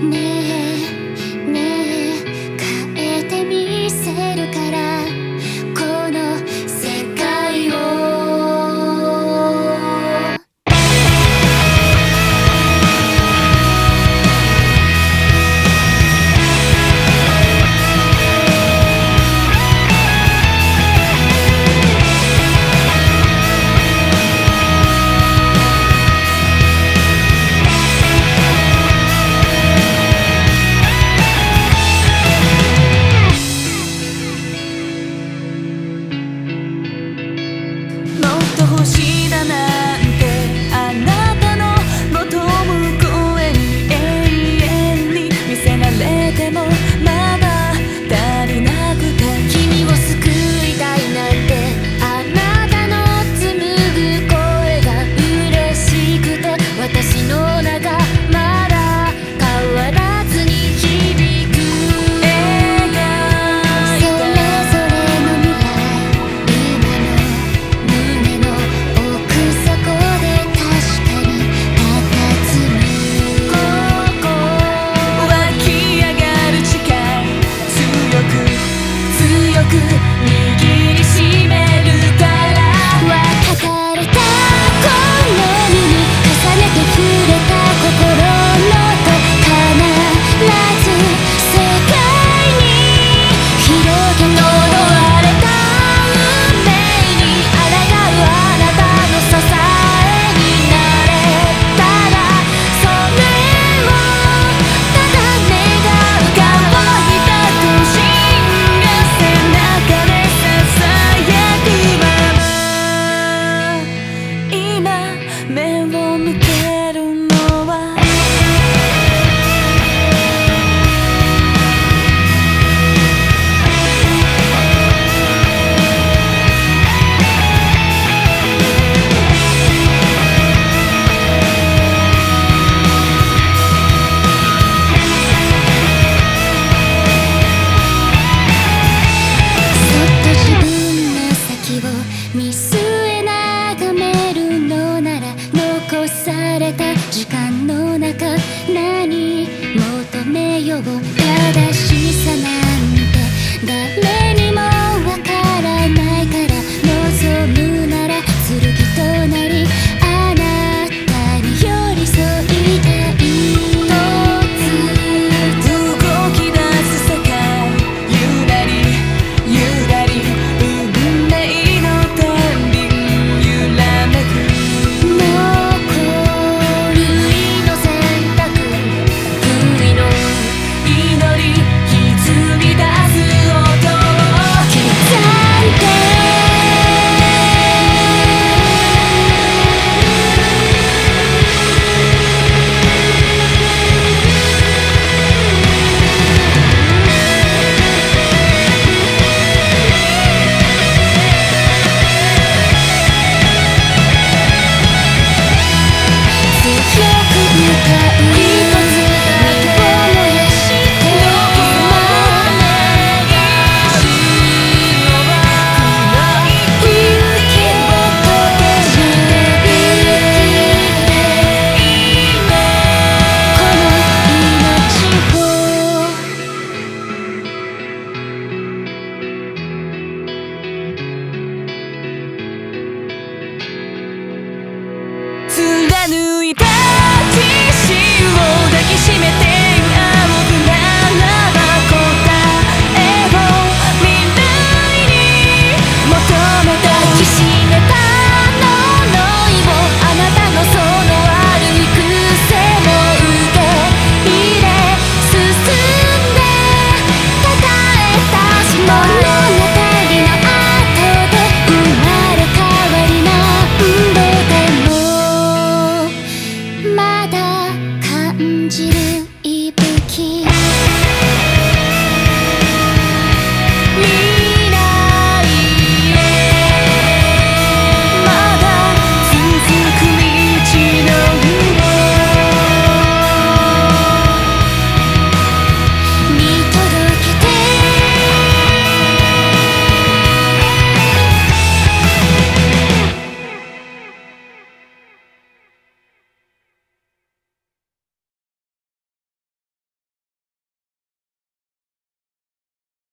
me. 正しさなんて誰